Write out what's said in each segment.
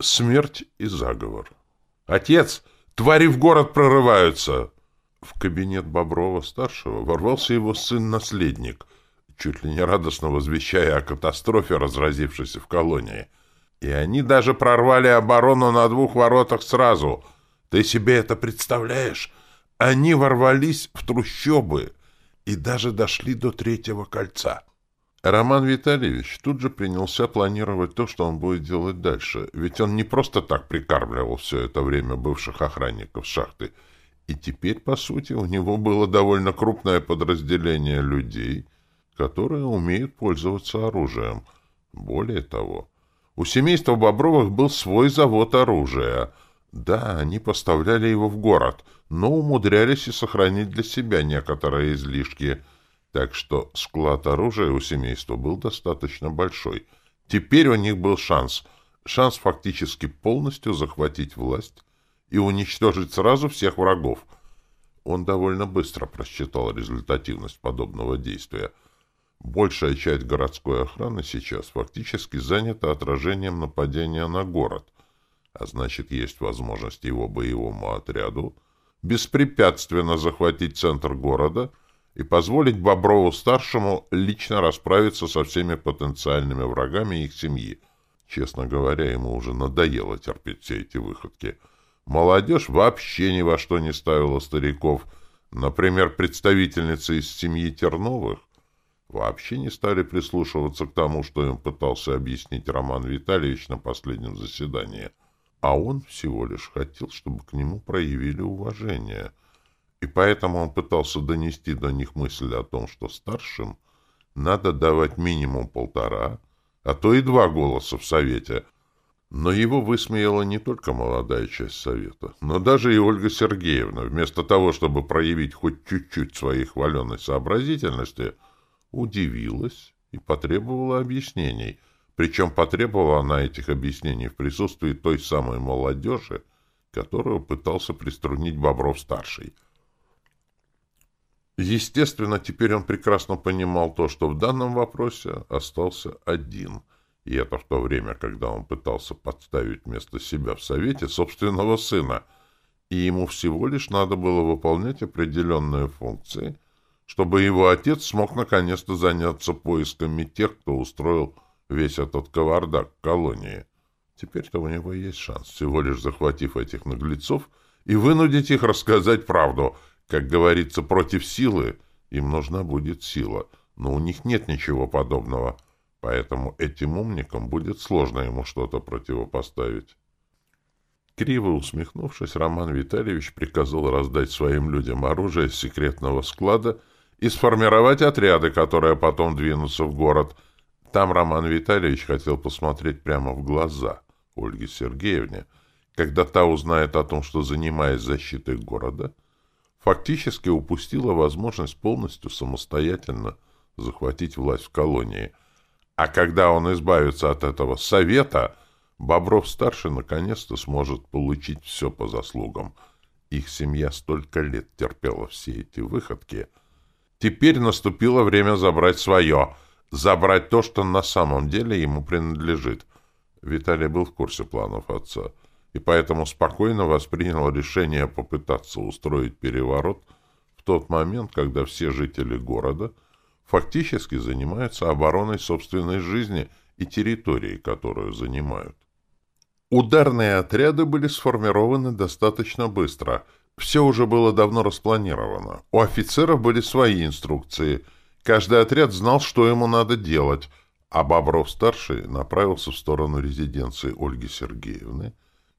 Смерть и заговор. «Отец! Твари в город прорываются!» В кабинет Боброва-старшего ворвался его сын-наследник, чуть ли не радостно возвещая о катастрофе, разразившейся в колонии. И они даже прорвали оборону на двух воротах сразу. Ты себе это представляешь? Они ворвались в трущобы и даже дошли до третьего кольца. Роман Витальевич тут же принялся планировать то, что он будет делать дальше, ведь он не просто так прикармливал все это время бывших охранников шахты, и теперь, по сути, у него было довольно крупное подразделение людей, которые умеют пользоваться оружием. Более того, у семейства Бобровых был свой завод оружия. Да, они поставляли его в город, но умудрялись и сохранить для себя некоторые излишки – так что склад оружия у семейства был достаточно большой. Теперь у них был шанс. Шанс фактически полностью захватить власть и уничтожить сразу всех врагов. Он довольно быстро просчитал результативность подобного действия. Большая часть городской охраны сейчас фактически занята отражением нападения на город, а значит, есть возможность его боевому отряду беспрепятственно захватить центр города — и позволить Боброву-старшему лично расправиться со всеми потенциальными врагами их семьи. Честно говоря, ему уже надоело терпеть все эти выходки. Молодежь вообще ни во что не ставила стариков. Например, представительницы из семьи Терновых вообще не стали прислушиваться к тому, что им пытался объяснить Роман Витальевич на последнем заседании. А он всего лишь хотел, чтобы к нему проявили уважение — и поэтому он пытался донести до них мысль о том, что старшим надо давать минимум полтора, а то и два голоса в Совете. Но его высмеяла не только молодая часть Совета, но даже и Ольга Сергеевна, вместо того, чтобы проявить хоть чуть-чуть своей хваленой сообразительности, удивилась и потребовала объяснений. Причем потребовала она этих объяснений в присутствии той самой молодежи, которую пытался приструнить Бобров-старший — Естественно, теперь он прекрасно понимал то, что в данном вопросе остался один. И это в то время, когда он пытался подставить вместо себя в Совете собственного сына. И ему всего лишь надо было выполнять определенные функции, чтобы его отец смог наконец-то заняться поисками тех, кто устроил весь этот кавардак в колонии. Теперь-то у него есть шанс, всего лишь захватив этих наглецов, и вынудить их рассказать правду — как говорится, против силы им нужна будет сила, но у них нет ничего подобного, поэтому этим умникам будет сложно ему что-то противопоставить. Криво усмехнувшись, Роман Витальевич приказал раздать своим людям оружие из секретного склада и сформировать отряды, которые потом двинутся в город. Там Роман Витальевич хотел посмотреть прямо в глаза Ольге Сергеевне, когда та узнает о том, что, занимаясь защитой города, — фактически упустила возможность полностью самостоятельно захватить власть в колонии. А когда он избавится от этого совета, Бобров-старший наконец-то сможет получить все по заслугам. Их семья столько лет терпела все эти выходки. Теперь наступило время забрать свое, забрать то, что на самом деле ему принадлежит. Виталий был в курсе планов отца — и поэтому спокойно воспринял решение попытаться устроить переворот в тот момент, когда все жители города фактически занимаются обороной собственной жизни и территории, которую занимают. Ударные отряды были сформированы достаточно быстро. Все уже было давно распланировано. У офицеров были свои инструкции. Каждый отряд знал, что ему надо делать, а Бобров-старший направился в сторону резиденции Ольги Сергеевны,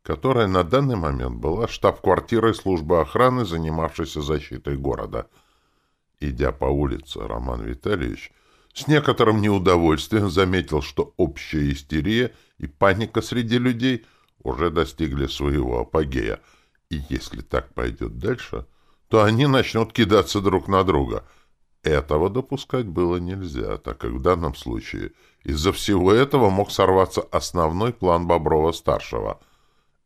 которая на данный момент была штаб-квартирой службы охраны, занимавшейся защитой города. Идя по улице, Роман Витальевич с некоторым неудовольствием заметил, что общая истерия и паника среди людей уже достигли своего апогея, и если так пойдет дальше, то они начнут кидаться друг на друга. Этого допускать было нельзя, так как в данном случае из-за всего этого мог сорваться основной план Боброва-старшего —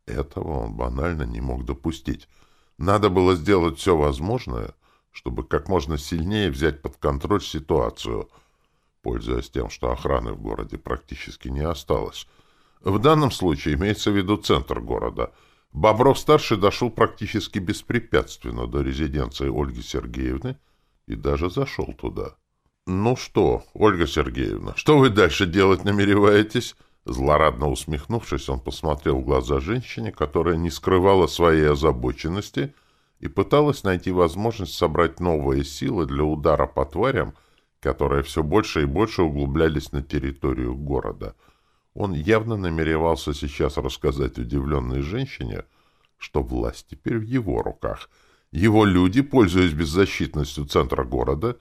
этого он банально не мог допустить. Надо было сделать все возможное, чтобы как можно сильнее взять под контроль ситуацию, пользуясь тем, что охраны в городе практически не осталось. В данном случае имеется в виду центр города. Бобров-старший дошел практически беспрепятственно до резиденции Ольги Сергеевны и даже зашел туда. «Ну что, Ольга Сергеевна, что вы дальше делать намереваетесь?» Злорадно усмехнувшись, он посмотрел в глаза женщине, которая не скрывала своей озабоченности и пыталась найти возможность собрать новые силы для удара по тварям, которые все больше и больше углублялись на территорию города. Он явно намеревался сейчас рассказать удивленной женщине, что власть теперь в его руках. Его люди, пользуясь беззащитностью центра города,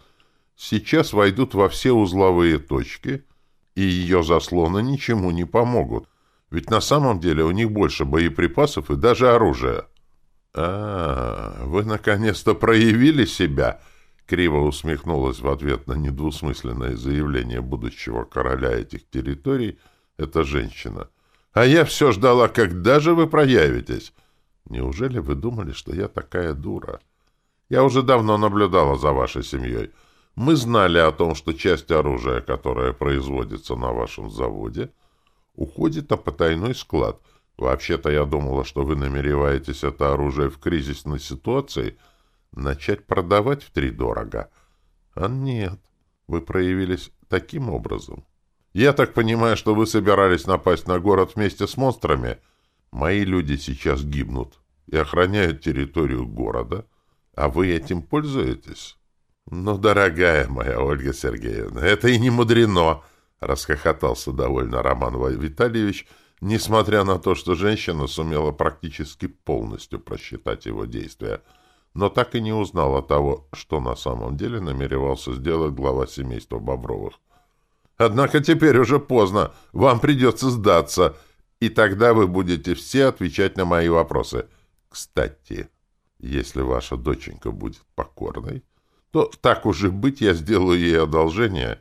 сейчас войдут во все узловые точки — и ее заслоны ничему не помогут, ведь на самом деле у них больше боеприпасов и даже оружия. «А, вы наконец-то проявили себя!» — криво усмехнулась в ответ на недвусмысленное заявление будущего короля этих территорий эта женщина. «А я все ждала, когда же вы проявитесь!» «Неужели вы думали, что я такая дура?» «Я уже давно наблюдала за вашей семьей». Мы знали о том, что часть оружия, которое производится на вашем заводе, уходит на потайной склад. Вообще-то я думала, что вы намереваетесь это оружие в кризисной ситуации начать продавать втридорого. А нет, вы проявились таким образом. Я так понимаю, что вы собирались напасть на город вместе с монстрами. Мои люди сейчас гибнут и охраняют территорию города, а вы этим пользуетесь?» «Ну, дорогая моя Ольга Сергеевна, это и не мудрено!» — расхохотался довольно Роман Витальевич, несмотря на то, что женщина сумела практически полностью просчитать его действия, но так и не узнала того, что на самом деле намеревался сделать глава семейства Бобровых. «Однако теперь уже поздно, вам придется сдаться, и тогда вы будете все отвечать на мои вопросы. Кстати, если ваша доченька будет покорной...» то так уж и быть я сделаю ей одолжение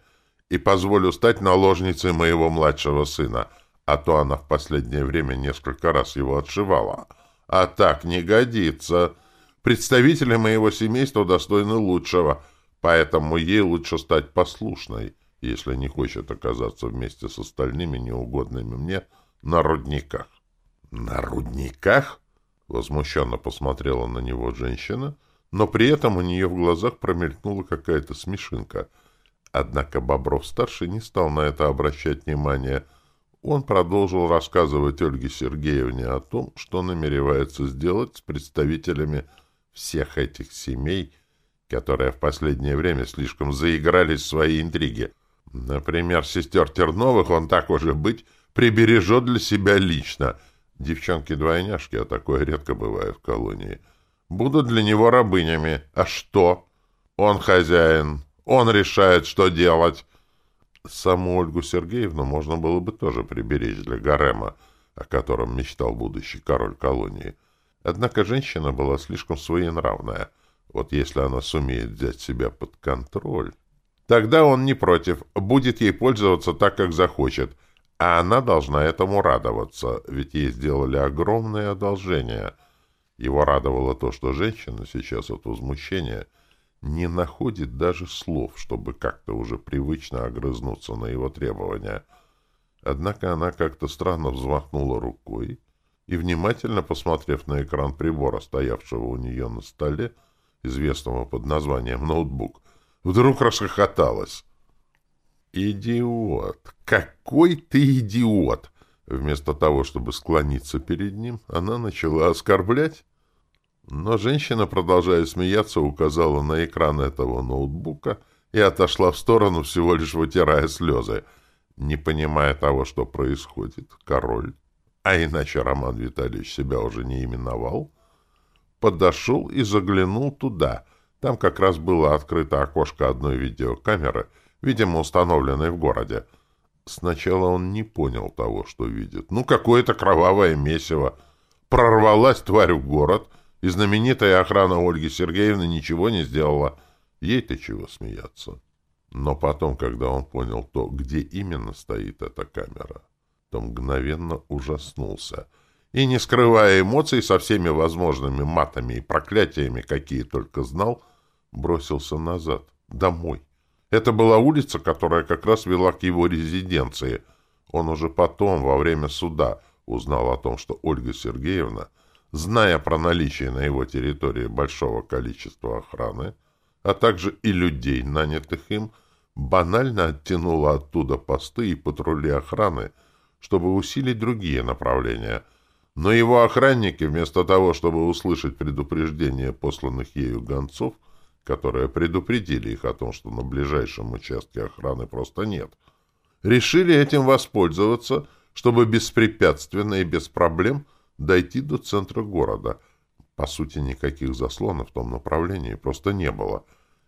и позволю стать наложницей моего младшего сына, а то она в последнее время несколько раз его отшивала. А так не годится. Представители моего семейства достойны лучшего, поэтому ей лучше стать послушной, если не хочет оказаться вместе с остальными неугодными мне на рудниках. — На рудниках? — возмущенно посмотрела на него женщина — но при этом у нее в глазах промелькнула какая-то смешинка. Однако Бобров-старший не стал на это обращать внимание. Он продолжил рассказывать Ольге Сергеевне о том, что намеревается сделать с представителями всех этих семей, которые в последнее время слишком заигрались в свои интриги. Например, сестер Терновых он, так уже быть, прибережет для себя лично. Девчонки-двойняшки, а такое редко бывает в колонии — будут для него рабынями. А что? Он хозяин. Он решает, что делать. Саму Ольгу Сергеевну можно было бы тоже приберечь для гарема, о котором мечтал будущий король колонии. Однако женщина была слишком своенравная. Вот если она сумеет взять себя под контроль... Тогда он не против, будет ей пользоваться так, как захочет, а она должна этому радоваться, ведь ей сделали огромное одолжение — его радовало то, что женщина сейчас от возмущения не находит даже слов, чтобы как-то уже привычно огрызнуться на его требования. Однако она как-то странно взмахнула рукой и, внимательно посмотрев на экран прибора, стоявшего у нее на столе, известного под названием ноутбук, вдруг расхохоталась. «Идиот! Какой ты идиот!» Вместо того, чтобы склониться перед ним, она начала оскорблять. Но женщина, продолжая смеяться, указала на экран этого ноутбука и отошла в сторону, всего лишь вытирая слезы. Не понимая того, что происходит, король, а иначе Роман Витальевич себя уже не именовал, подошел и заглянул туда. Там как раз было открыто окошко одной видеокамеры, видимо, установленной в городе. Сначала он не понял того, что видит. Ну, какое-то кровавое месиво. Прорвалась тварь в город — и знаменитая охрана Ольги Сергеевны ничего не сделала. Ей-то чего смеяться. Но потом, когда он понял то, где именно стоит эта камера, то мгновенно ужаснулся. И, не скрывая эмоций, со всеми возможными матами и проклятиями, какие только знал, бросился назад, домой. Это была улица, которая как раз вела к его резиденции. Он уже потом, во время суда, узнал о том, что Ольга Сергеевна, зная про наличие на его территории большого количества охраны, а также и людей, нанятых им, банально оттянула оттуда посты и патрули охраны, чтобы усилить другие направления. Но его охранники, вместо того, чтобы услышать предупреждение посланных ею гонцов, которые предупредили их о том, что на ближайшем участке охраны просто нет, решили этим воспользоваться, чтобы беспрепятственно и без проблем дойти до центра города. По сути, никаких заслонов в том направлении просто не было,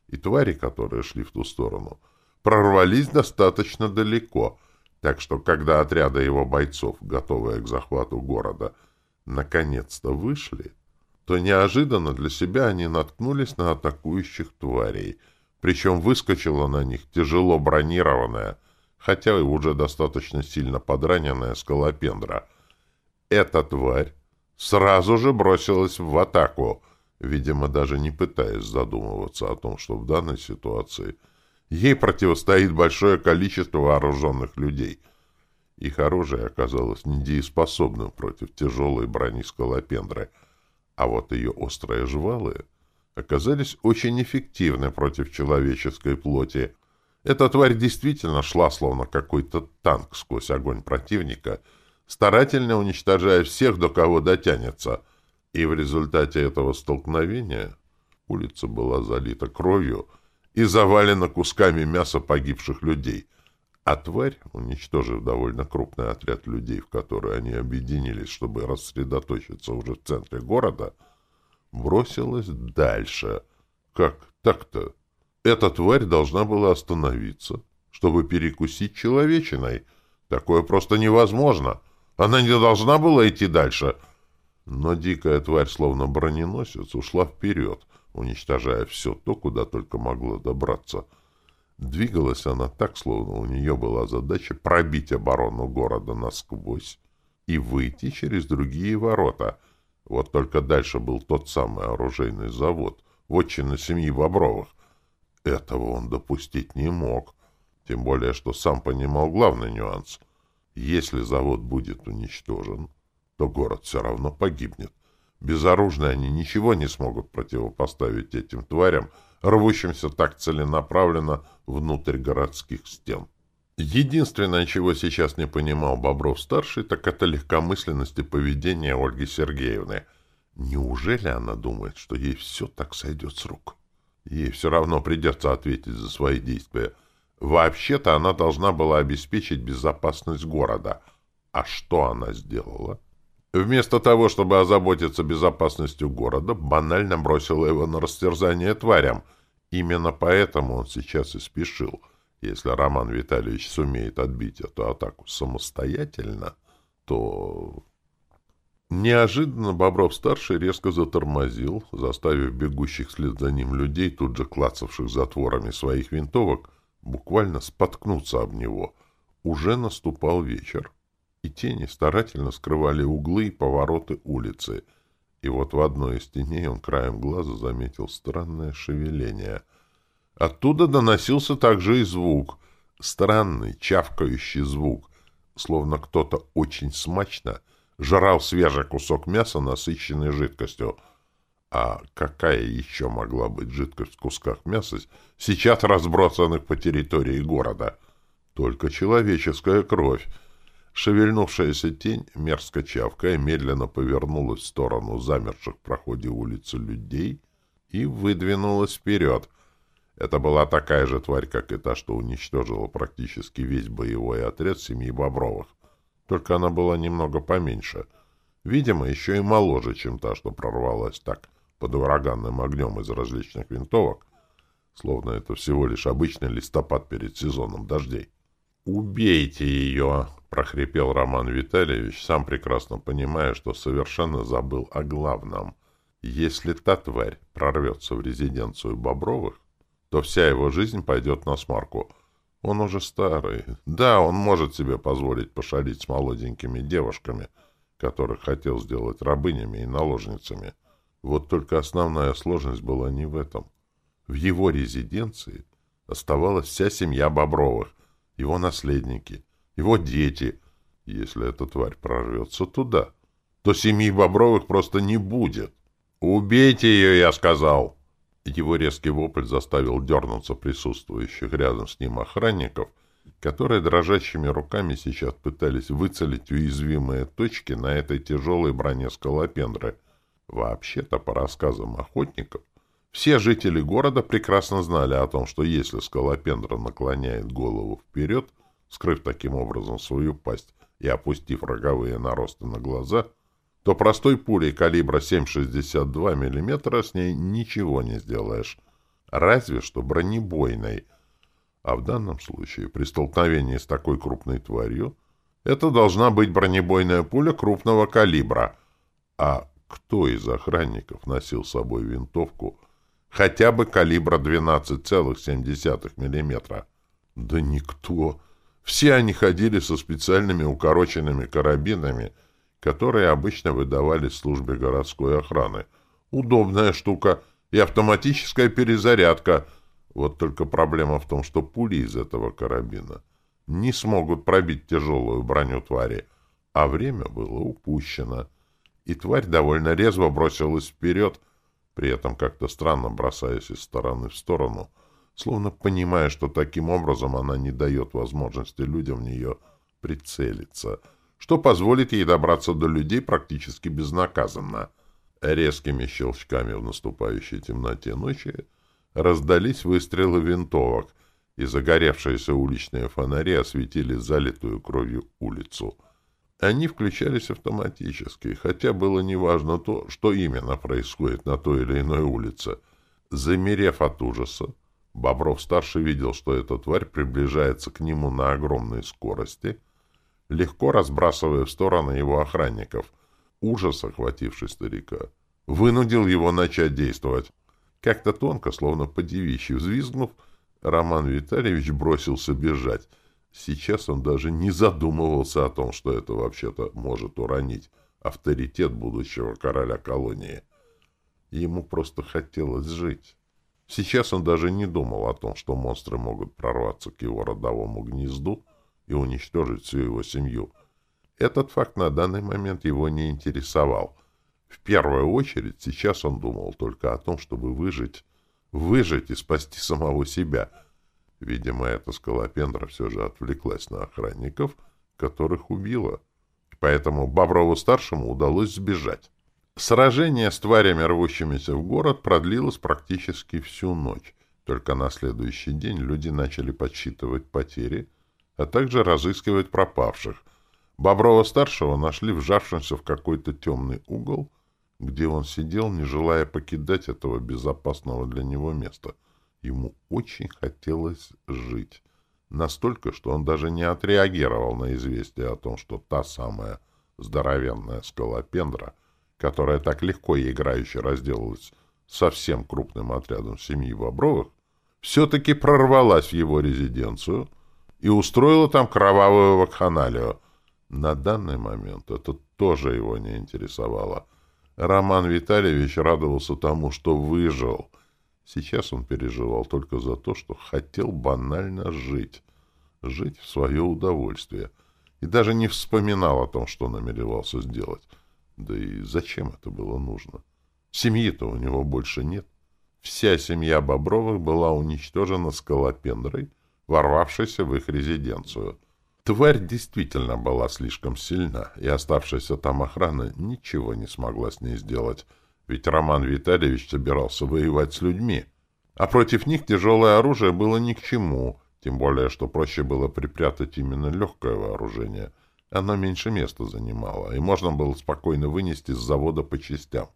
и твари, которые шли в ту сторону, прорвались достаточно далеко, так что, когда отряды его бойцов, готовые к захвату города, наконец-то вышли, то неожиданно для себя они наткнулись на атакующих тварей, причем выскочила на них тяжело бронированная, хотя и уже достаточно сильно подраненная скалопендра. Эта тварь сразу же бросилась в атаку, видимо, даже не пытаясь задумываться о том, что в данной ситуации ей противостоит большое количество вооруженных людей. Их оружие оказалось недееспособным против тяжелой брони скалопендры, а вот ее острые жвалы оказались очень эффективны против человеческой плоти, эта тварь действительно шла, словно какой-то танк сквозь огонь противника, старательно уничтожая всех, до кого дотянется. И в результате этого столкновения улица была залита кровью и завалена кусками мяса погибших людей. А тварь, уничтожив довольно крупный отряд людей, в который они объединились, чтобы рассредоточиться уже в центре города, бросилась дальше. Как так-то? Эта тварь должна была остановиться, чтобы перекусить человечиной. Такое просто невозможно. Она не должна была идти дальше. Но дикая тварь, словно броненосец, ушла вперед, уничтожая все то, куда только могла добраться. Двигалась она так, словно у нее была задача пробить оборону города насквозь и выйти через другие ворота. Вот только дальше был тот самый оружейный завод, вотчина семьи Бобровых. Этого он допустить не мог. Тем более, что сам понимал главный нюанс. Если завод будет уничтожен, то город все равно погибнет. Безоружные они ничего не смогут противопоставить этим тварям, рвущимся так целенаправленно внутрь городских стен. Единственное, чего сейчас не понимал Бобров-старший, так это легкомысленность и поведение Ольги Сергеевны. Неужели она думает, что ей все так сойдет с рук? Ей все равно придется ответить за свои действия. Вообще-то она должна была обеспечить безопасность города. А что она сделала? Вместо того, чтобы озаботиться безопасностью города, банально бросила его на растерзание тварям. Именно поэтому он сейчас и спешил. Если Роман Витальевич сумеет отбить эту атаку самостоятельно, то Неожиданно Бобров-старший резко затормозил, заставив бегущих вслед за ним людей, тут же клацавших затворами своих винтовок, буквально споткнуться об него. Уже наступал вечер, и тени старательно скрывали углы и повороты улицы. И вот в одной из теней он краем глаза заметил странное шевеление. Оттуда доносился также и звук, странный, чавкающий звук, словно кто-то очень смачно — жрал свежий кусок мяса, насыщенный жидкостью. А какая еще могла быть жидкость в кусках мяса, сейчас разбросанных по территории города? Только человеческая кровь. Шевельнувшаяся тень, мерзко чавкая, медленно повернулась в сторону замерших в проходе улицы людей и выдвинулась вперед. Это была такая же тварь, как и та, что уничтожила практически весь боевой отряд семьи Бобровых только она была немного поменьше. Видимо, еще и моложе, чем та, что прорвалась так, под ураганным огнем из различных винтовок, словно это всего лишь обычный листопад перед сезоном дождей. «Убейте ее!» — прохрипел Роман Витальевич, сам прекрасно понимая, что совершенно забыл о главном. «Если та тварь прорвется в резиденцию Бобровых, то вся его жизнь пойдет на смарку — он уже старый. Да, он может себе позволить пошалить с молоденькими девушками, которых хотел сделать рабынями и наложницами. Вот только основная сложность была не в этом. В его резиденции оставалась вся семья Бобровых, его наследники, его дети. Если эта тварь прорвется туда, то семьи Бобровых просто не будет. «Убейте ее!» — я сказал. Его резкий вопль заставил дернуться присутствующих рядом с ним охранников, которые дрожащими руками сейчас пытались выцелить уязвимые точки на этой тяжелой броне скалопендры. Вообще-то, по рассказам охотников, все жители города прекрасно знали о том, что если скалопендра наклоняет голову вперед, скрыв таким образом свою пасть и опустив роговые наросты на глаза, то простой пулей калибра 7,62 мм с ней ничего не сделаешь, разве что бронебойной. А в данном случае при столкновении с такой крупной тварью это должна быть бронебойная пуля крупного калибра. А кто из охранников носил с собой винтовку хотя бы калибра 12,7 мм. Да никто. Все они ходили со специальными укороченными карабинами, которые обычно выдавали службе городской охраны. Удобная штука и автоматическая перезарядка. Вот только проблема в том, что пули из этого карабина не смогут пробить тяжелую броню твари, а время было упущено. И тварь довольно резво бросилась вперед, при этом как-то странно бросаясь из стороны в сторону, словно понимая, что таким образом она не дает возможности людям в нее прицелиться, что позволит ей добраться до людей практически безнаказанно. Резкими щелчками в наступающей темноте ночи раздались выстрелы винтовок, и загоревшиеся уличные фонари осветили залитую кровью улицу — они включались автоматически, хотя было неважно то, что именно происходит на той или иной улице. Замерев от ужаса, Бобров-старший видел, что эта тварь приближается к нему на огромной скорости, легко разбрасывая в стороны его охранников. Ужас, охвативший старика, вынудил его начать действовать. Как-то тонко, словно по взвизгнув, Роман Витальевич бросился бежать — Сейчас он даже не задумывался о том, что это вообще-то может уронить авторитет будущего короля колонии. Ему просто хотелось жить. Сейчас он даже не думал о том, что монстры могут прорваться к его родовому гнезду и уничтожить всю его семью. Этот факт на данный момент его не интересовал. В первую очередь сейчас он думал только о том, чтобы выжить, выжить и спасти самого себя — Видимо, эта скалопендра все же отвлеклась на охранников, которых убила. Поэтому Боброву-старшему удалось сбежать. Сражение с тварями, рвущимися в город, продлилось практически всю ночь. Только на следующий день люди начали подсчитывать потери, а также разыскивать пропавших. Боброва-старшего нашли вжавшимся в какой-то темный угол, где он сидел, не желая покидать этого безопасного для него места — Ему очень хотелось жить. Настолько, что он даже не отреагировал на известие о том, что та самая здоровенная скалопендра, которая так легко и играюще разделалась совсем крупным отрядом семьи Бобровых, все-таки прорвалась в его резиденцию и устроила там кровавую вакханалию. На данный момент это тоже его не интересовало. Роман Витальевич радовался тому, что выжил — Сейчас он переживал только за то, что хотел банально жить. Жить в свое удовольствие. И даже не вспоминал о том, что намеревался сделать. Да и зачем это было нужно? Семьи-то у него больше нет. Вся семья Бобровых была уничтожена скалопендрой, ворвавшейся в их резиденцию. Тварь действительно была слишком сильна, и оставшаяся там охрана ничего не смогла с ней сделать — ведь Роман Витальевич собирался воевать с людьми. А против них тяжелое оружие было ни к чему, тем более, что проще было припрятать именно легкое вооружение. Оно меньше места занимало, и можно было спокойно вынести с завода по частям.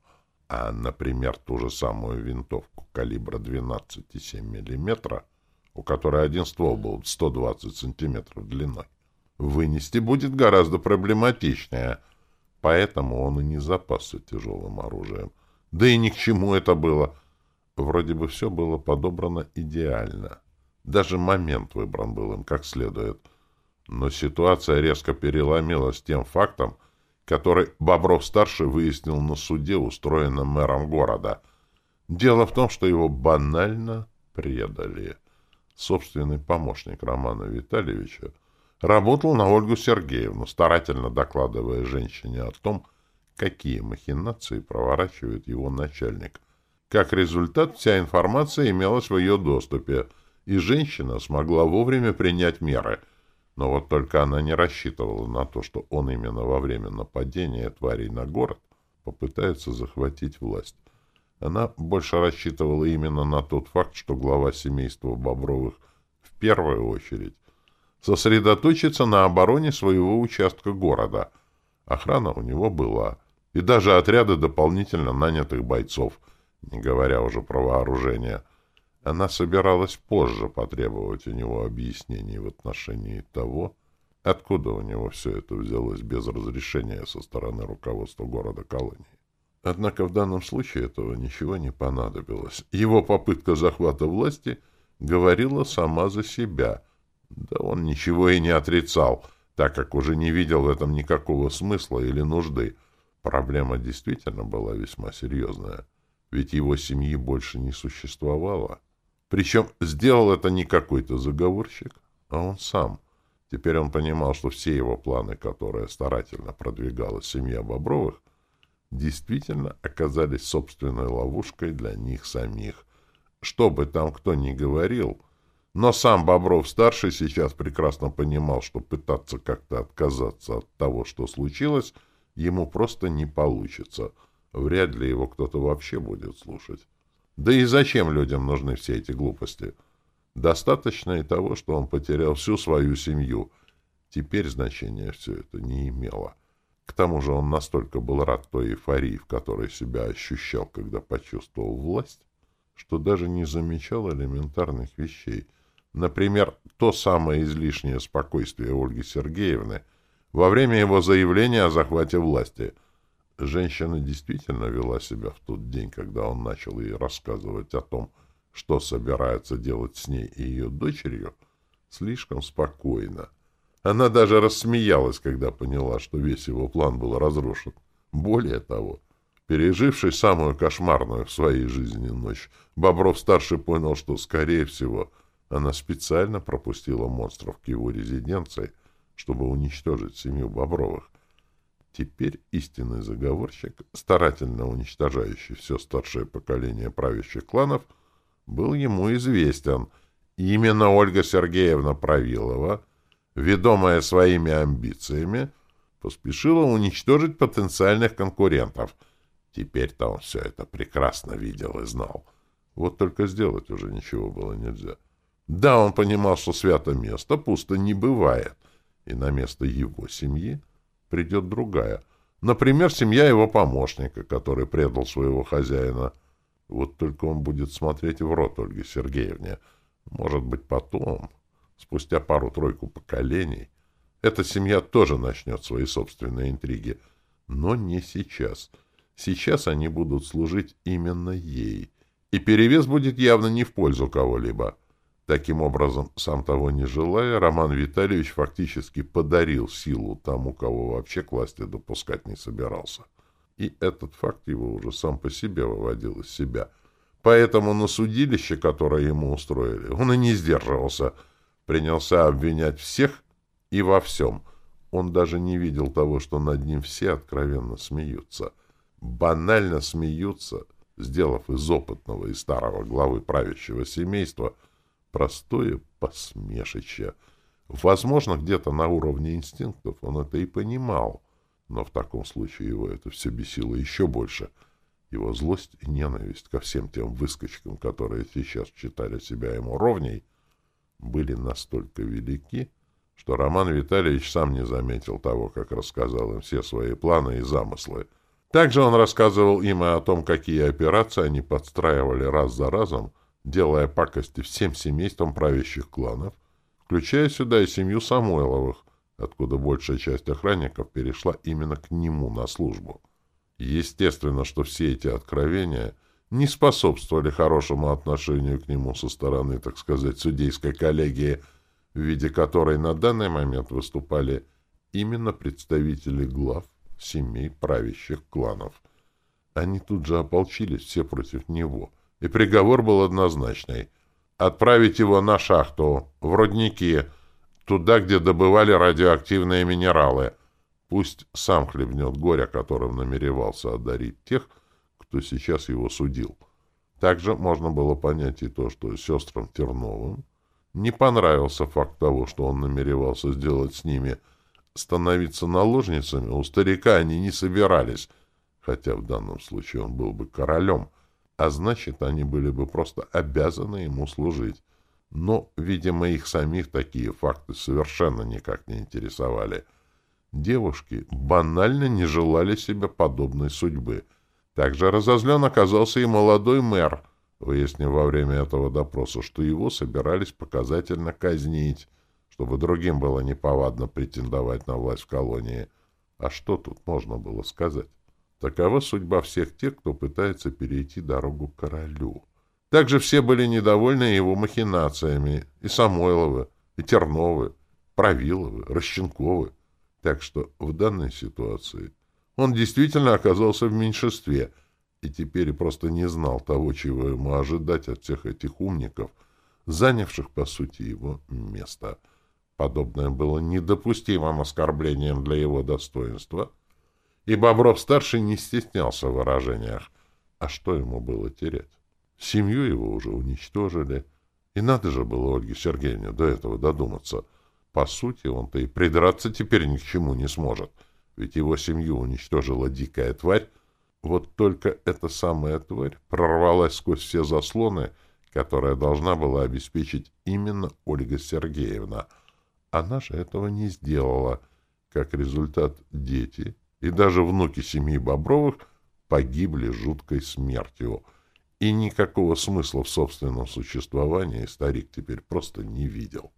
А, например, ту же самую винтовку калибра 12,7 мм, у которой один ствол был 120 сантиметров длиной, вынести будет гораздо проблематичнее, поэтому он и не запасся тяжелым оружием. Да и ни к чему это было. Вроде бы все было подобрано идеально. Даже момент выбран был им как следует. Но ситуация резко переломилась тем фактом, который Бобров-старший выяснил на суде, устроенном мэром города. Дело в том, что его банально предали. Собственный помощник Романа Витальевича работал на Ольгу Сергеевну, старательно докладывая женщине о том, какие махинации проворачивает его начальник. Как результат, вся информация имелась в ее доступе, и женщина смогла вовремя принять меры. Но вот только она не рассчитывала на то, что он именно во время нападения тварей на город попытается захватить власть. Она больше рассчитывала именно на тот факт, что глава семейства Бобровых в первую очередь сосредоточится на обороне своего участка города. Охрана у него была, и даже отряды дополнительно нанятых бойцов, не говоря уже про вооружение. Она собиралась позже потребовать у него объяснений в отношении того, откуда у него все это взялось без разрешения со стороны руководства города колонии. Однако в данном случае этого ничего не понадобилось. Его попытка захвата власти говорила сама за себя. Да он ничего и не отрицал, так как уже не видел в этом никакого смысла или нужды. Проблема действительно была весьма серьезная, ведь его семьи больше не существовало. Причем сделал это не какой-то заговорщик, а он сам. Теперь он понимал, что все его планы, которые старательно продвигала семья Бобровых, действительно оказались собственной ловушкой для них самих. Что бы там кто ни говорил, но сам Бобров-старший сейчас прекрасно понимал, что пытаться как-то отказаться от того, что случилось, ему просто не получится. Вряд ли его кто-то вообще будет слушать. Да и зачем людям нужны все эти глупости? Достаточно и того, что он потерял всю свою семью. Теперь значения все это не имело. К тому же он настолько был рад той эйфории, в которой себя ощущал, когда почувствовал власть, что даже не замечал элементарных вещей. Например, то самое излишнее спокойствие Ольги Сергеевны во время его заявления о захвате власти. Женщина действительно вела себя в тот день, когда он начал ей рассказывать о том, что собирается делать с ней и ее дочерью, слишком спокойно. Она даже рассмеялась, когда поняла, что весь его план был разрушен. Более того, переживший самую кошмарную в своей жизни ночь, Бобров-старший понял, что, скорее всего, она специально пропустила монстров к его резиденции, чтобы уничтожить семью Бобровых. Теперь истинный заговорщик, старательно уничтожающий все старшее поколение правящих кланов, был ему известен. именно Ольга Сергеевна Правилова — ведомая своими амбициями, поспешила уничтожить потенциальных конкурентов. Теперь-то он все это прекрасно видел и знал. Вот только сделать уже ничего было нельзя. Да, он понимал, что свято место пусто не бывает, и на место его семьи придет другая. Например, семья его помощника, который предал своего хозяина. Вот только он будет смотреть в рот Ольге Сергеевне. Может быть, потом, спустя пару-тройку поколений, эта семья тоже начнет свои собственные интриги. Но не сейчас. Сейчас они будут служить именно ей. И перевес будет явно не в пользу кого-либо. Таким образом, сам того не желая, Роман Витальевич фактически подарил силу тому, кого вообще к власти допускать не собирался. И этот факт его уже сам по себе выводил из себя. Поэтому на судилище, которое ему устроили, он и не сдерживался – принялся обвинять всех и во всем. Он даже не видел того, что над ним все откровенно смеются. Банально смеются, сделав из опытного и старого главы правящего семейства простое посмешище. Возможно, где-то на уровне инстинктов он это и понимал, но в таком случае его это все бесило еще больше. Его злость и ненависть ко всем тем выскочкам, которые сейчас считали себя ему ровней — были настолько велики, что Роман Витальевич сам не заметил того, как рассказал им все свои планы и замыслы. Также он рассказывал им и о том, какие операции они подстраивали раз за разом, делая пакости всем семействам правящих кланов, включая сюда и семью Самойловых, откуда большая часть охранников перешла именно к нему на службу. Естественно, что все эти откровения — не способствовали хорошему отношению к нему со стороны, так сказать, судейской коллегии, в виде которой на данный момент выступали именно представители глав семей правящих кланов. Они тут же ополчились все против него, и приговор был однозначный — отправить его на шахту, в родники, туда, где добывали радиоактивные минералы. Пусть сам хлебнет горя, которым намеревался одарить тех, кто сейчас его судил. Также можно было понять и то, что сестрам Терновым не понравился факт того, что он намеревался сделать с ними. Становиться наложницами у старика они не собирались, хотя в данном случае он был бы королем, а значит, они были бы просто обязаны ему служить. Но, видимо, их самих такие факты совершенно никак не интересовали. Девушки банально не желали себе подобной судьбы. Также разозлен оказался и молодой мэр, выяснив во время этого допроса, что его собирались показательно казнить, чтобы другим было неповадно претендовать на власть в колонии. А что тут можно было сказать? Такова судьба всех тех, кто пытается перейти дорогу к королю. Также все были недовольны его махинациями, и Самойловы, и Терновы, Правиловы, Рощенковы. Так что в данной ситуации он действительно оказался в меньшинстве и теперь просто не знал того, чего ему ожидать от всех этих умников, занявших, по сути, его место. Подобное было недопустимым оскорблением для его достоинства, и Бобров-старший не стеснялся в выражениях. А что ему было терять? Семью его уже уничтожили. И надо же было Ольге Сергеевне до этого додуматься. По сути, он-то и придраться теперь ни к чему не сможет. Ведь его семью уничтожила дикая тварь. Вот только эта самая тварь прорвалась сквозь все заслоны, которая должна была обеспечить именно Ольга Сергеевна. Она же этого не сделала. Как результат, дети и даже внуки семьи Бобровых погибли жуткой смертью — и никакого смысла в собственном существовании старик теперь просто не видел.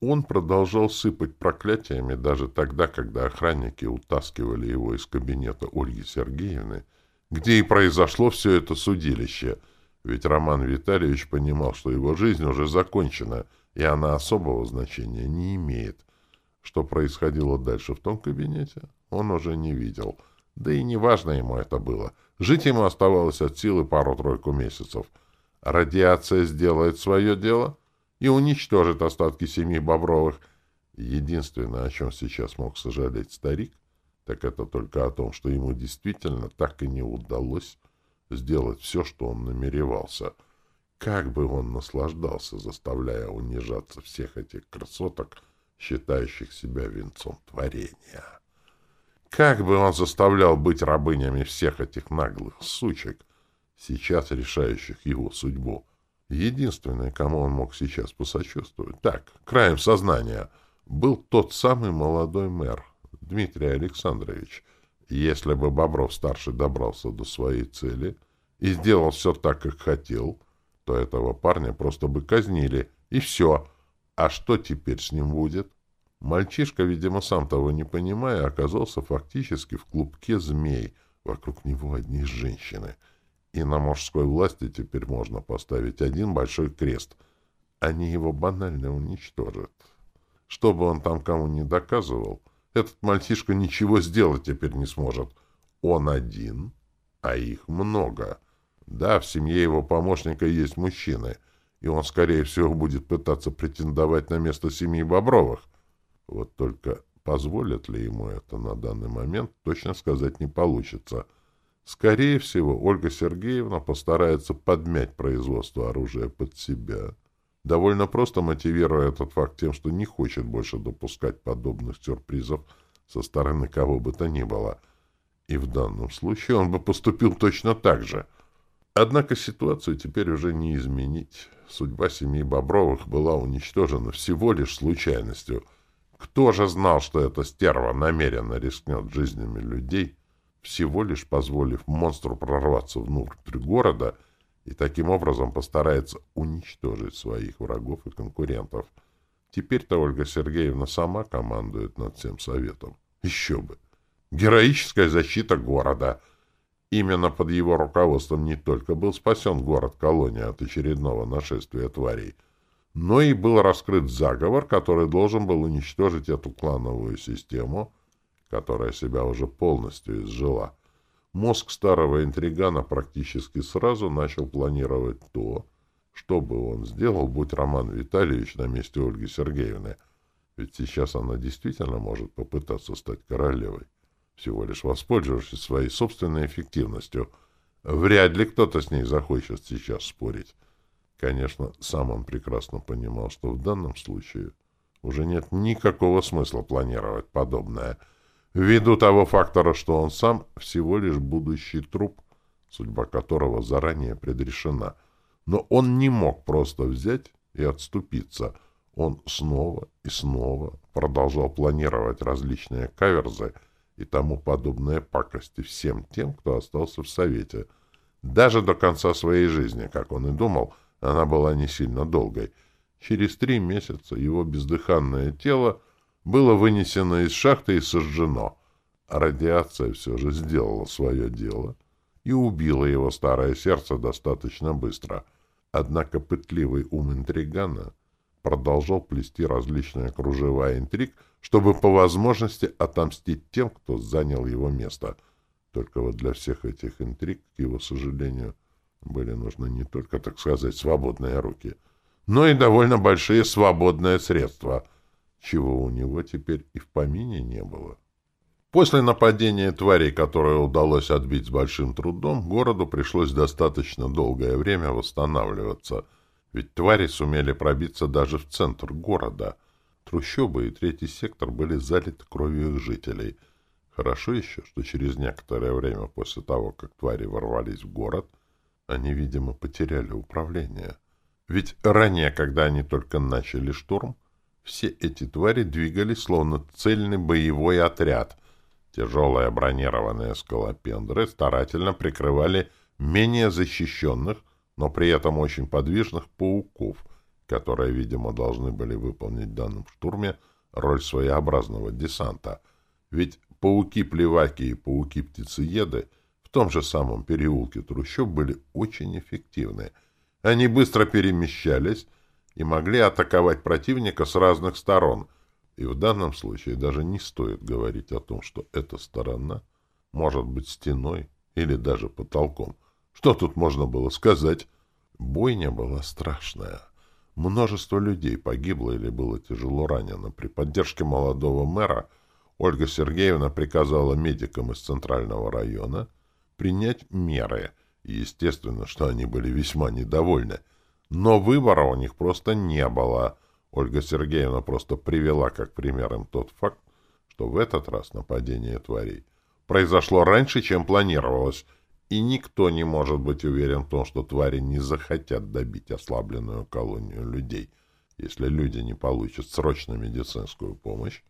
Он продолжал сыпать проклятиями даже тогда, когда охранники утаскивали его из кабинета Ольги Сергеевны, где и произошло все это судилище, ведь Роман Витальевич понимал, что его жизнь уже закончена, и она особого значения не имеет. Что происходило дальше в том кабинете, он уже не видел — да и неважно ему это было. Жить ему оставалось от силы пару-тройку месяцев. Радиация сделает свое дело и уничтожит остатки семьи Бобровых. Единственное, о чем сейчас мог сожалеть старик, так это только о том, что ему действительно так и не удалось сделать все, что он намеревался. Как бы он наслаждался, заставляя унижаться всех этих красоток, считающих себя венцом творения. Как бы он заставлял быть рабынями всех этих наглых сучек, сейчас решающих его судьбу. Единственное, кому он мог сейчас посочувствовать, так, краем сознания, был тот самый молодой мэр, Дмитрий Александрович. Если бы Бобров-старший добрался до своей цели и сделал все так, как хотел, то этого парня просто бы казнили, и все. А что теперь с ним будет? Мальчишка, видимо, сам того не понимая, оказался фактически в клубке змей. Вокруг него одни женщины. И на мужской власти теперь можно поставить один большой крест. Они его банально уничтожат. Что бы он там кому не доказывал, этот мальчишка ничего сделать теперь не сможет. Он один, а их много. Да, в семье его помощника есть мужчины, и он, скорее всего, будет пытаться претендовать на место семьи Бобровых. Вот только позволят ли ему это на данный момент, точно сказать не получится. Скорее всего, Ольга Сергеевна постарается подмять производство оружия под себя, довольно просто мотивируя этот факт тем, что не хочет больше допускать подобных сюрпризов со стороны кого бы то ни было. И в данном случае он бы поступил точно так же. Однако ситуацию теперь уже не изменить. Судьба семьи Бобровых была уничтожена всего лишь случайностью — кто же знал, что эта стерва намеренно рискнет жизнями людей, всего лишь позволив монстру прорваться внутрь города и таким образом постарается уничтожить своих врагов и конкурентов? Теперь-то Ольга Сергеевна сама командует над всем советом. Еще бы! Героическая защита города! Именно под его руководством не только был спасен город-колония от очередного нашествия тварей — но и был раскрыт заговор, который должен был уничтожить эту клановую систему, которая себя уже полностью изжила. Мозг старого интригана практически сразу начал планировать то, что бы он сделал, будь Роман Витальевич на месте Ольги Сергеевны. Ведь сейчас она действительно может попытаться стать королевой, всего лишь воспользовавшись своей собственной эффективностью. Вряд ли кто-то с ней захочет сейчас спорить. Конечно, сам он прекрасно понимал, что в данном случае уже нет никакого смысла планировать подобное, ввиду того фактора, что он сам всего лишь будущий труп, судьба которого заранее предрешена. Но он не мог просто взять и отступиться. Он снова и снова продолжал планировать различные каверзы и тому подобные пакости всем тем, кто остался в Совете. Даже до конца своей жизни, как он и думал, она была не сильно долгой — Через три месяца его бездыханное тело было вынесено из шахты и сожжено. Радиация все же сделала свое дело и убила его старое сердце достаточно быстро. Однако пытливый ум интригана продолжал плести различные кружева интриг, чтобы по возможности отомстить тем, кто занял его место. Только вот для всех этих интриг, к его сожалению, были нужны не только, так сказать, свободные руки — но и довольно большие свободные средства, чего у него теперь и в помине не было. После нападения тварей, которое удалось отбить с большим трудом, городу пришлось достаточно долгое время восстанавливаться, ведь твари сумели пробиться даже в центр города. Трущобы и третий сектор были залиты кровью их жителей. Хорошо еще, что через некоторое время после того, как твари ворвались в город, они, видимо, потеряли управление. Ведь ранее, когда они только начали штурм, все эти твари двигались словно цельный боевой отряд. Тяжелые бронированные скалопендры старательно прикрывали менее защищенных, но при этом очень подвижных пауков, которые, видимо, должны были выполнить в данном штурме роль своеобразного десанта. Ведь пауки-плеваки и пауки-птицееды том же самом переулке трущоб были очень эффективны — они быстро перемещались и могли атаковать противника с разных сторон. И в данном случае даже не стоит говорить о том, что эта сторона может быть стеной или даже потолком. Что тут можно было сказать? Бойня была страшная. Множество людей погибло или было тяжело ранено. При поддержке молодого мэра Ольга Сергеевна приказала медикам из центрального района принять меры — естественно, что они были весьма недовольны. Но выбора у них просто не было. Ольга Сергеевна просто привела как пример им тот факт, что в этот раз нападение тварей произошло раньше, чем планировалось, и никто не может быть уверен в том, что твари не захотят добить ослабленную колонию людей. Если люди не получат срочно медицинскую помощь,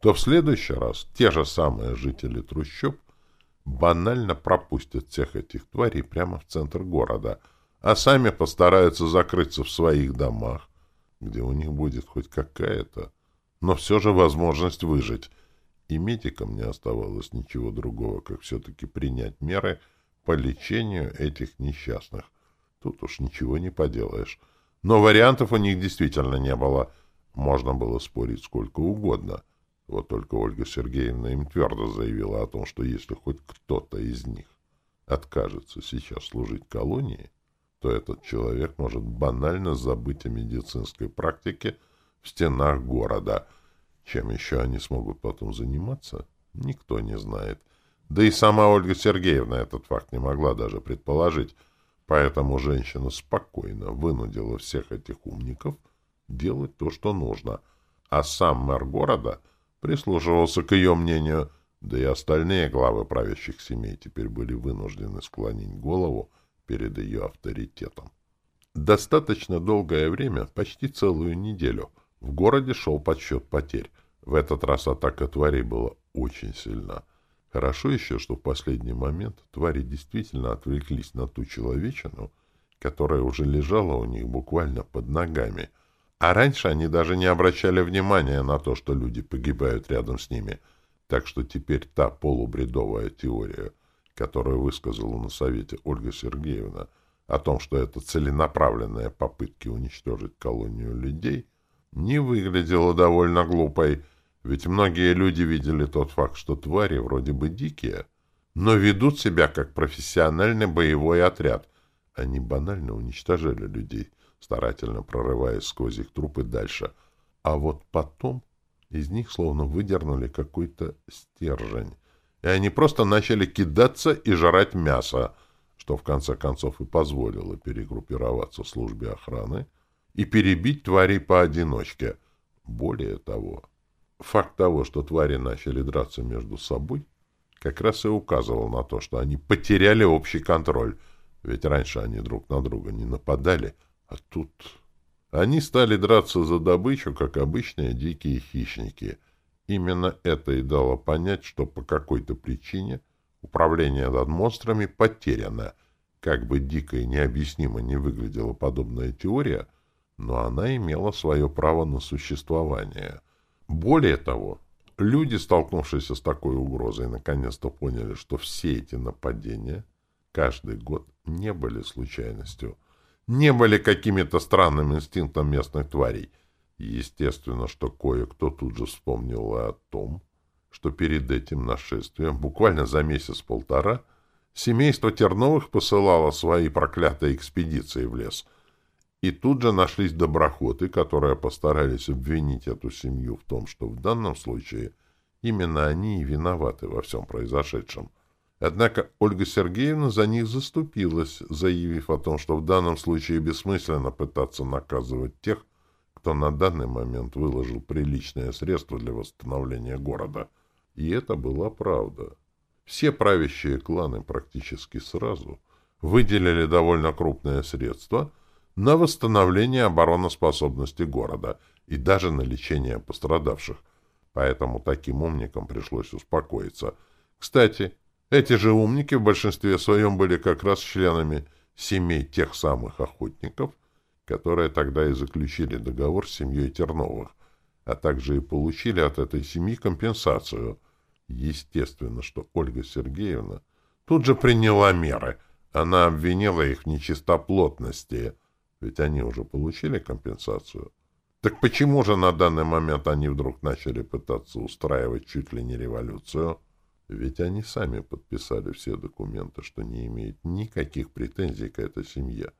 то в следующий раз те же самые жители трущоб – банально пропустят всех этих тварей прямо в центр города, а сами постараются закрыться в своих домах, где у них будет хоть какая-то, но все же возможность выжить. И медикам не оставалось ничего другого, как все-таки принять меры по лечению этих несчастных. Тут уж ничего не поделаешь. Но вариантов у них действительно не было. Можно было спорить сколько угодно — вот только Ольга Сергеевна им твердо заявила о том, что если хоть кто-то из них откажется сейчас служить колонии, то этот человек может банально забыть о медицинской практике в стенах города. Чем еще они смогут потом заниматься, никто не знает. Да и сама Ольга Сергеевна этот факт не могла даже предположить, поэтому женщина спокойно вынудила всех этих умников делать то, что нужно, а сам мэр города — прислушивался к ее мнению, да и остальные главы правящих семей теперь были вынуждены склонить голову перед ее авторитетом. Достаточно долгое время, почти целую неделю, в городе шел подсчет потерь. В этот раз атака тварей была очень сильна. Хорошо еще, что в последний момент твари действительно отвлеклись на ту человечину, которая уже лежала у них буквально под ногами — а раньше они даже не обращали внимания на то, что люди погибают рядом с ними. Так что теперь та полубредовая теория, которую высказала на совете Ольга Сергеевна, о том, что это целенаправленные попытки уничтожить колонию людей, не выглядела довольно глупой, ведь многие люди видели тот факт, что твари вроде бы дикие, но ведут себя как профессиональный боевой отряд. Они банально уничтожали людей — старательно прорываясь сквозь их трупы дальше. А вот потом Из них словно выдернули какой-то стержень. И они просто начали кидаться и жрать мясо, что в конце концов и позволило перегруппироваться службе охраны и перебить тварей поодиночке. Более того, факт того, что твари начали драться между собой, как раз и указывал на то, что они потеряли общий контроль, ведь раньше они друг на друга не нападали, а тут... Они стали драться за добычу, как обычные дикие хищники. Именно это и дало понять, что по какой-то причине управление над монстрами потеряно. Как бы дико и необъяснимо не выглядела подобная теория, но она имела свое право на существование. Более того, люди, столкнувшиеся с такой угрозой, наконец-то поняли, что все эти нападения каждый год не были случайностью — не были какими-то странным инстинктом местных тварей. Естественно, что кое-кто тут же вспомнил о том, что перед этим нашествием, буквально за месяц-полтора, семейство Терновых посылало свои проклятые экспедиции в лес. И тут же нашлись доброходы, которые постарались обвинить эту семью в том, что в данном случае именно они и виноваты во всем произошедшем — Однако Ольга Сергеевна за них заступилась, заявив о том, что в данном случае бессмысленно пытаться наказывать тех, кто на данный момент выложил приличное средство для восстановления города. И это была правда. Все правящие кланы практически сразу выделили довольно крупное средство на восстановление обороноспособности города и даже на лечение пострадавших. Поэтому таким умникам пришлось успокоиться. Кстати, эти же умники в большинстве своем были как раз членами семей тех самых охотников, которые тогда и заключили договор с семьей Терновых, а также и получили от этой семьи компенсацию. Естественно, что Ольга Сергеевна тут же приняла меры. Она обвинила их в нечистоплотности, ведь они уже получили компенсацию. Так почему же на данный момент они вдруг начали пытаться устраивать чуть ли не революцию? Ведь они сами подписали все документы, что не имеют никаких претензий к этой семье.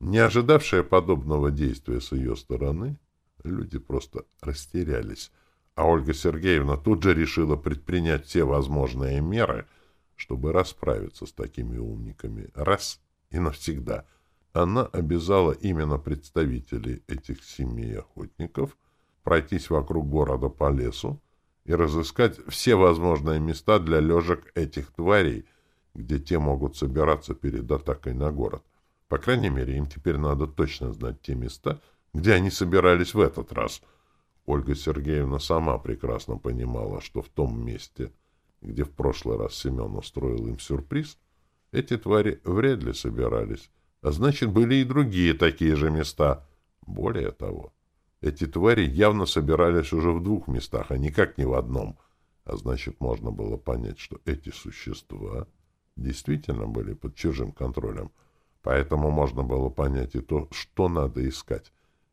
Не ожидавшие подобного действия с ее стороны, люди просто растерялись. А Ольга Сергеевна тут же решила предпринять все возможные меры, чтобы расправиться с такими умниками раз и навсегда. Она обязала именно представителей этих семей охотников пройтись вокруг города по лесу, и разыскать все возможные места для лежек этих тварей, где те могут собираться перед атакой на город. По крайней мере, им теперь надо точно знать те места, где они собирались в этот раз. Ольга Сергеевна сама прекрасно понимала, что в том месте, где в прошлый раз Семен устроил им сюрприз, эти твари вряд ли собирались, а значит, были и другие такие же места. Более того, эти твари явно собирались уже в двух местах, а никак не в одном. А значит, можно было понять, что эти существа действительно были под чужим контролем. Поэтому можно было понять и то, что надо искать.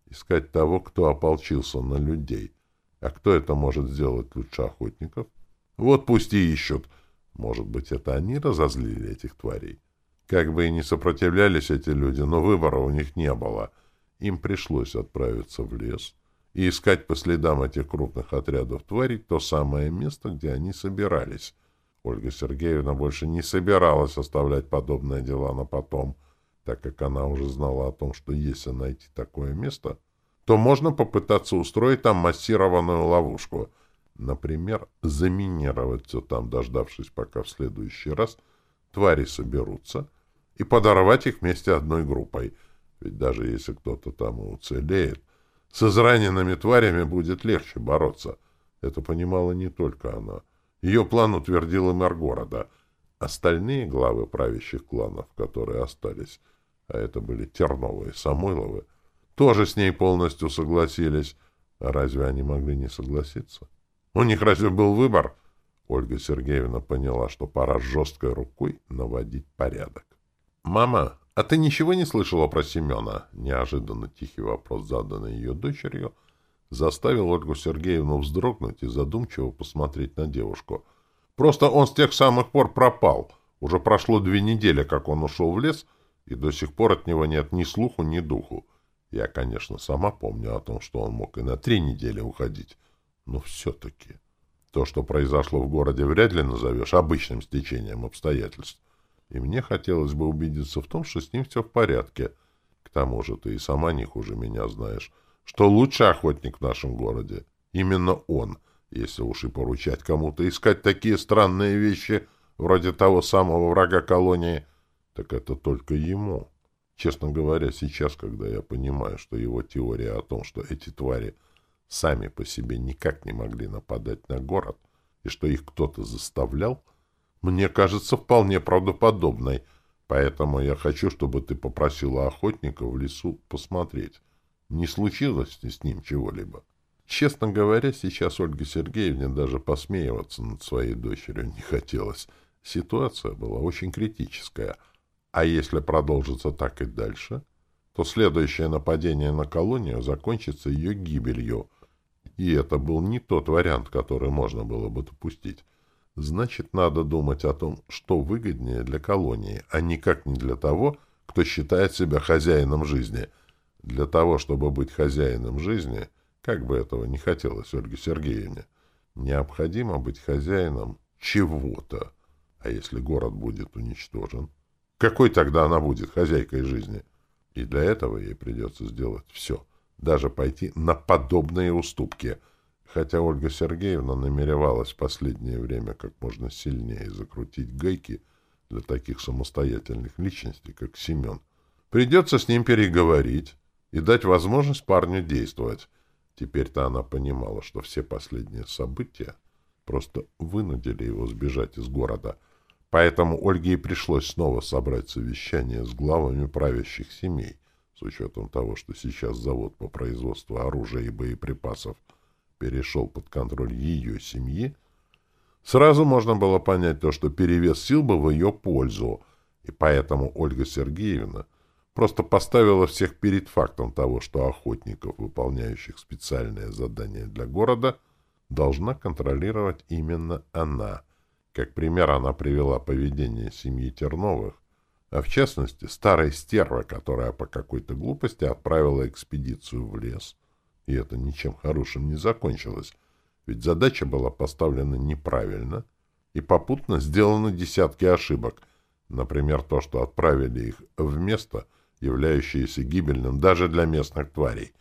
Искать того, кто ополчился на людей. А кто это может сделать лучше охотников? Вот пусть и ищут. Может быть, это они разозлили этих тварей? Как бы и не сопротивлялись эти люди, но выбора у них не было — им пришлось отправиться в лес и искать по следам этих крупных отрядов тварей то самое место, где они собирались. Ольга Сергеевна больше не собиралась оставлять подобные дела на потом, так как она уже знала о том, что если найти такое место, то можно попытаться устроить там массированную ловушку. Например, заминировать все там, дождавшись, пока в следующий раз твари соберутся, и подорвать их вместе одной группой — ведь даже если кто-то там и уцелеет, с израненными тварями будет легче бороться. Это понимала не только она. Ее план утвердил и мэр города. Остальные главы правящих кланов, которые остались, а это были Терновы и Самойловы, тоже с ней полностью согласились. А разве они могли не согласиться? У них разве был выбор? Ольга Сергеевна поняла, что пора жесткой рукой наводить порядок. «Мама, «А ты ничего не слышала про Семена?» Неожиданно тихий вопрос, заданный ее дочерью, заставил Ольгу Сергеевну вздрогнуть и задумчиво посмотреть на девушку. «Просто он с тех самых пор пропал. Уже прошло две недели, как он ушел в лес, и до сих пор от него нет ни слуху, ни духу. Я, конечно, сама помню о том, что он мог и на три недели уходить. Но все-таки то, что произошло в городе, вряд ли назовешь обычным стечением обстоятельств. И мне хотелось бы убедиться в том, что с ним все в порядке. К тому же ты и сама не хуже меня знаешь, что лучший охотник в нашем городе. Именно он, если уж и поручать кому-то искать такие странные вещи, вроде того самого врага колонии, так это только ему. Честно говоря, сейчас, когда я понимаю, что его теория о том, что эти твари сами по себе никак не могли нападать на город, и что их кто-то заставлял, мне кажется вполне правдоподобной, поэтому я хочу, чтобы ты попросила охотника в лесу посмотреть, не случилось ли с ним чего-либо. Честно говоря, сейчас Ольге Сергеевне даже посмеиваться над своей дочерью не хотелось. Ситуация была очень критическая. А если продолжится так и дальше, то следующее нападение на колонию закончится ее гибелью. И это был не тот вариант, который можно было бы допустить. Значит, надо думать о том, что выгоднее для колонии, а никак не для того, кто считает себя хозяином жизни. Для того, чтобы быть хозяином жизни, как бы этого не хотелось Ольге Сергеевне, необходимо быть хозяином чего-то. А если город будет уничтожен, какой тогда она будет хозяйкой жизни? И для этого ей придется сделать все, даже пойти на подобные уступки — хотя Ольга Сергеевна намеревалась в последнее время как можно сильнее закрутить гайки для таких самостоятельных личностей, как Семен. Придется с ним переговорить и дать возможность парню действовать. Теперь-то она понимала, что все последние события просто вынудили его сбежать из города. Поэтому Ольге и пришлось снова собрать совещание с главами правящих семей, с учетом того, что сейчас завод по производству оружия и боеприпасов – перешел под контроль ее семьи, сразу можно было понять то, что перевес сил был в ее пользу, и поэтому Ольга Сергеевна просто поставила всех перед фактом того, что охотников, выполняющих специальные задания для города, должна контролировать именно она. Как пример она привела поведение семьи Терновых, а в частности старой стервы, которая по какой-то глупости отправила экспедицию в лес — и это ничем хорошим не закончилось, ведь задача была поставлена неправильно, и попутно сделаны десятки ошибок, например, то, что отправили их в место, являющееся гибельным даже для местных тварей.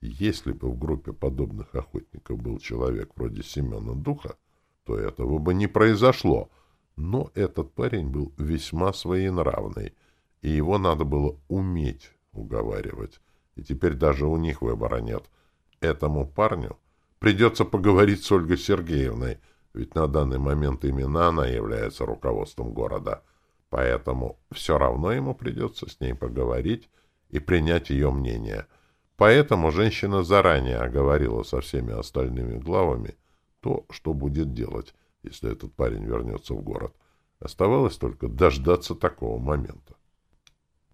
Если бы в группе подобных охотников был человек вроде Семена Духа, то этого бы не произошло, но этот парень был весьма своенравный, и его надо было уметь уговаривать, и теперь даже у них выбора нет — Этому парню придется поговорить с Ольгой Сергеевной, ведь на данный момент именно она является руководством города. Поэтому все равно ему придется с ней поговорить и принять ее мнение. Поэтому женщина заранее оговорила со всеми остальными главами то, что будет делать, если этот парень вернется в город. Оставалось только дождаться такого момента.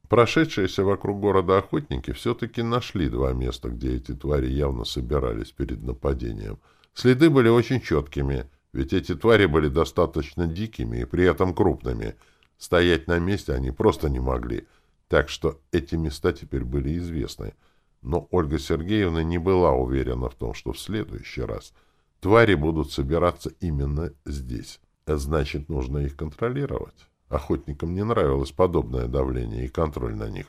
Прошедшиеся вокруг города охотники все-таки нашли два места, где эти твари явно собирались перед нападением. Следы были очень четкими, ведь эти твари были достаточно дикими и при этом крупными. Стоять на месте они просто не могли, так что эти места теперь были известны. Но Ольга Сергеевна не была уверена в том, что в следующий раз твари будут собираться именно здесь. Значит, нужно их контролировать. Охотникам не нравилось подобное давление и контроль на них.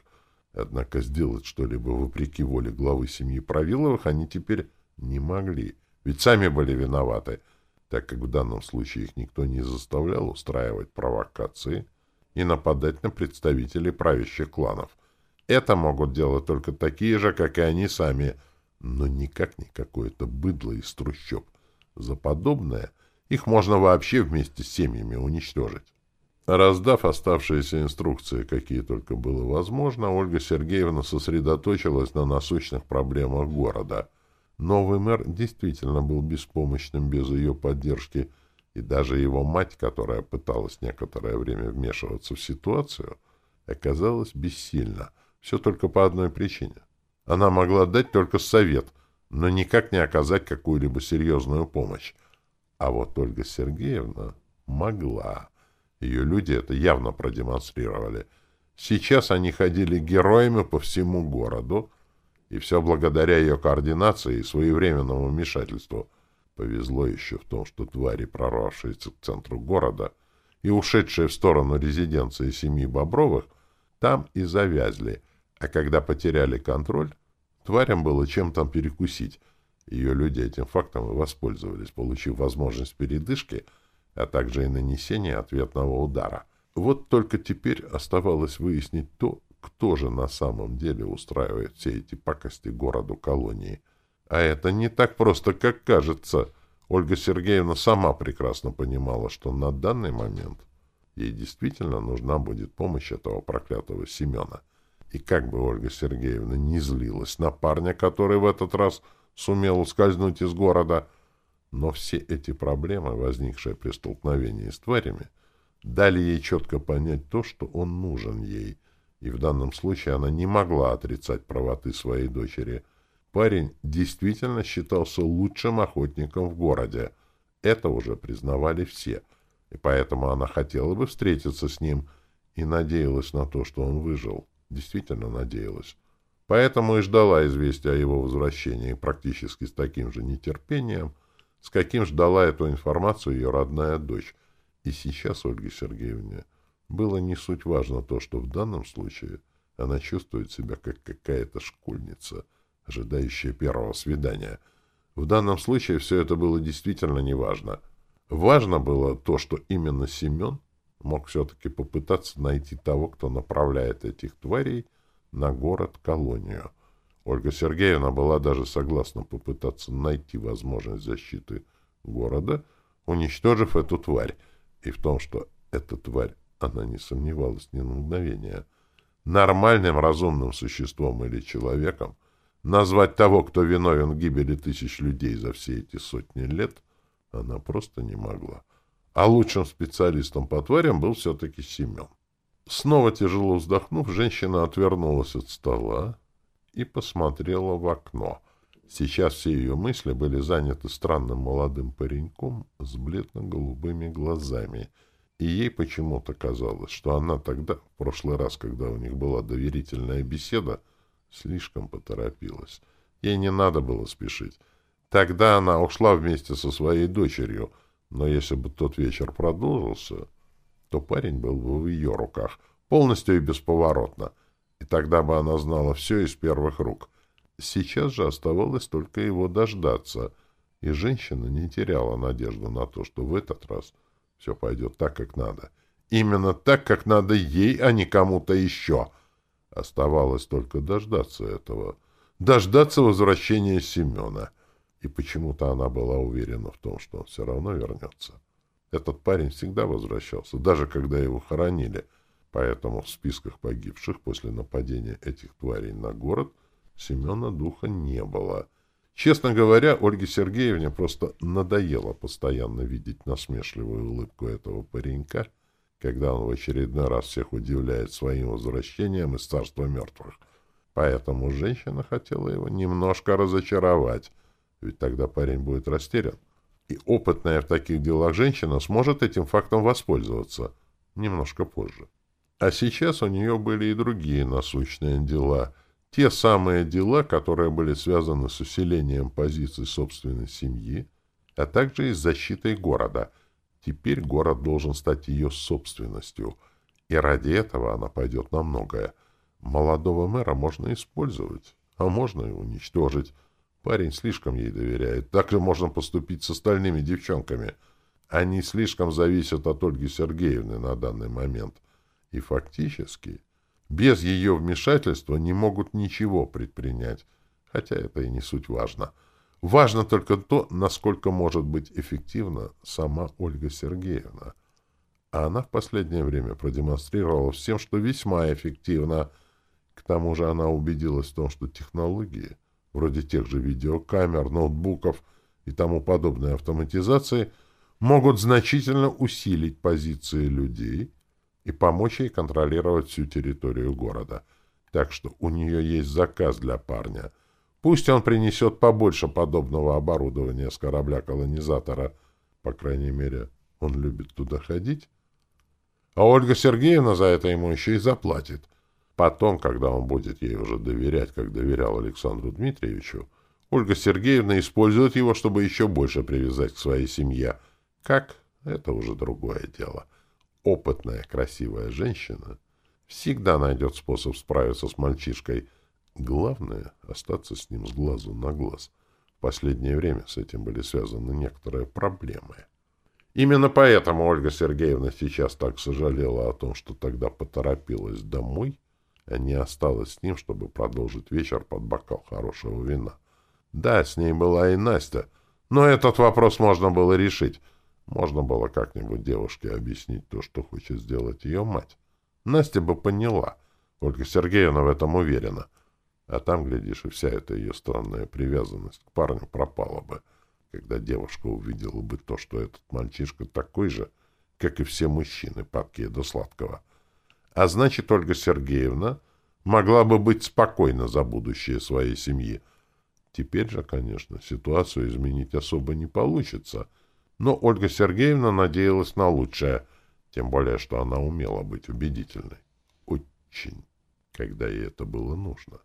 Однако сделать что-либо вопреки воле главы семьи Правиловых они теперь не могли, ведь сами были виноваты, так как в данном случае их никто не заставлял устраивать провокации и нападать на представителей правящих кланов. Это могут делать только такие же, как и они сами, но никак не какое-то быдло из трущоб. За подобное их можно вообще вместе с семьями уничтожить. Раздав оставшиеся инструкции, какие только было возможно, Ольга Сергеевна сосредоточилась на насущных проблемах города. Новый мэр действительно был беспомощным без ее поддержки, и даже его мать, которая пыталась некоторое время вмешиваться в ситуацию, оказалась бессильна. Все только по одной причине. Она могла дать только совет, но никак не оказать какую-либо серьезную помощь. А вот Ольга Сергеевна могла. Ее люди это явно продемонстрировали. Сейчас они ходили героями по всему городу, и все благодаря ее координации и своевременному вмешательству. Повезло еще в том, что твари, прорвавшиеся к центру города и ушедшие в сторону резиденции семьи Бобровых, там и завязли, а когда потеряли контроль, тварям было чем там перекусить. Ее люди этим фактом и воспользовались, получив возможность передышки, а также и нанесения ответного удара. Вот только теперь оставалось выяснить то, кто же на самом деле устраивает все эти пакости городу-колонии. А это не так просто, как кажется. Ольга Сергеевна сама прекрасно понимала, что на данный момент ей действительно нужна будет помощь этого проклятого Семена. И как бы Ольга Сергеевна не злилась на парня, который в этот раз сумел ускользнуть из города, но все эти проблемы, возникшие при столкновении с тварями, дали ей четко понять то, что он нужен ей, и в данном случае она не могла отрицать правоты своей дочери. Парень действительно считался лучшим охотником в городе. Это уже признавали все, и поэтому она хотела бы встретиться с ним и надеялась на то, что он выжил. Действительно надеялась. Поэтому и ждала известия о его возвращении практически с таким же нетерпением, с каким ждала эту информацию ее родная дочь. И сейчас Ольге Сергеевне было не суть важно то, что в данном случае она чувствует себя как какая-то школьница, ожидающая первого свидания. В данном случае все это было действительно неважно. Важно было то, что именно Семен мог все-таки попытаться найти того, кто направляет этих тварей на город-колонию. Ольга Сергеевна была даже согласна попытаться найти возможность защиты города, уничтожив эту тварь, и в том, что эта тварь она не сомневалась ни на мгновение. Нормальным разумным существом или человеком назвать того, кто виновен в гибели тысяч людей за все эти сотни лет, она просто не могла. А лучшим специалистом по тварям был все-таки Семен. Снова тяжело вздохнув, женщина отвернулась от стола и посмотрела в окно. Сейчас все ее мысли были заняты странным молодым пареньком с бледно-голубыми глазами — и ей почему-то казалось, что она тогда, в прошлый раз, когда у них была доверительная беседа, слишком поторопилась. Ей не надо было спешить. Тогда она ушла вместе со своей дочерью, но если бы тот вечер продолжился, то парень был бы в ее руках, полностью и бесповоротно, и тогда бы она знала все из первых рук. Сейчас же оставалось только его дождаться, и женщина не теряла надежду на то, что в этот раз — все пойдет так, как надо. Именно так, как надо ей, а не кому-то еще. Оставалось только дождаться этого. Дождаться возвращения Семена. И почему-то она была уверена в том, что он все равно вернется. Этот парень всегда возвращался, даже когда его хоронили. Поэтому в списках погибших после нападения этих тварей на город Семена Духа не было — Честно говоря, Ольге Сергеевне просто надоело постоянно видеть насмешливую улыбку этого паренька, когда он в очередной раз всех удивляет своим возвращением из царства мертвых. Поэтому женщина хотела его немножко разочаровать, ведь тогда парень будет растерян. И опытная в таких делах женщина сможет этим фактом воспользоваться немножко позже. А сейчас у нее были и другие насущные дела — те самые дела, которые были связаны с усилением позиций собственной семьи, а также и с защитой города. Теперь город должен стать ее собственностью, и ради этого она пойдет на многое. Молодого мэра можно использовать, а можно и уничтожить. Парень слишком ей доверяет. Так же можно поступить с остальными девчонками. Они слишком зависят от Ольги Сергеевны на данный момент. И фактически без ее вмешательства не могут ничего предпринять, хотя это и не суть важно. Важно только то, насколько может быть эффективна сама Ольга Сергеевна. А она в последнее время продемонстрировала всем, что весьма эффективна. К тому же она убедилась в том, что технологии, вроде тех же видеокамер, ноутбуков и тому подобной автоматизации, могут значительно усилить позиции людей и помочь ей контролировать всю территорию города. Так что у нее есть заказ для парня. Пусть он принесет побольше подобного оборудования с корабля-колонизатора. По крайней мере, он любит туда ходить. А Ольга Сергеевна за это ему еще и заплатит. Потом, когда он будет ей уже доверять, как доверял Александру Дмитриевичу, Ольга Сергеевна использует его, чтобы еще больше привязать к своей семье. Как? Это уже другое дело. Опытная, красивая женщина всегда найдет способ справиться с мальчишкой. Главное — остаться с ним с глазу на глаз. В последнее время с этим были связаны некоторые проблемы. Именно поэтому Ольга Сергеевна сейчас так сожалела о том, что тогда поторопилась домой, а не осталась с ним, чтобы продолжить вечер под бокал хорошего вина. Да, с ней была и Настя, но этот вопрос можно было решить. Можно было как-нибудь девушке объяснить то, что хочет сделать ее мать. Настя бы поняла. Ольга Сергеевна в этом уверена. А там, глядишь, и вся эта ее странная привязанность к парню пропала бы, когда девушка увидела бы то, что этот мальчишка такой же, как и все мужчины, падкие до сладкого. А значит, Ольга Сергеевна могла бы быть спокойна за будущее своей семьи, Теперь же, конечно, ситуацию изменить особо не получится, но Ольга Сергеевна надеялась на лучшее, тем более, что она умела быть убедительной. Очень, когда ей это было нужно.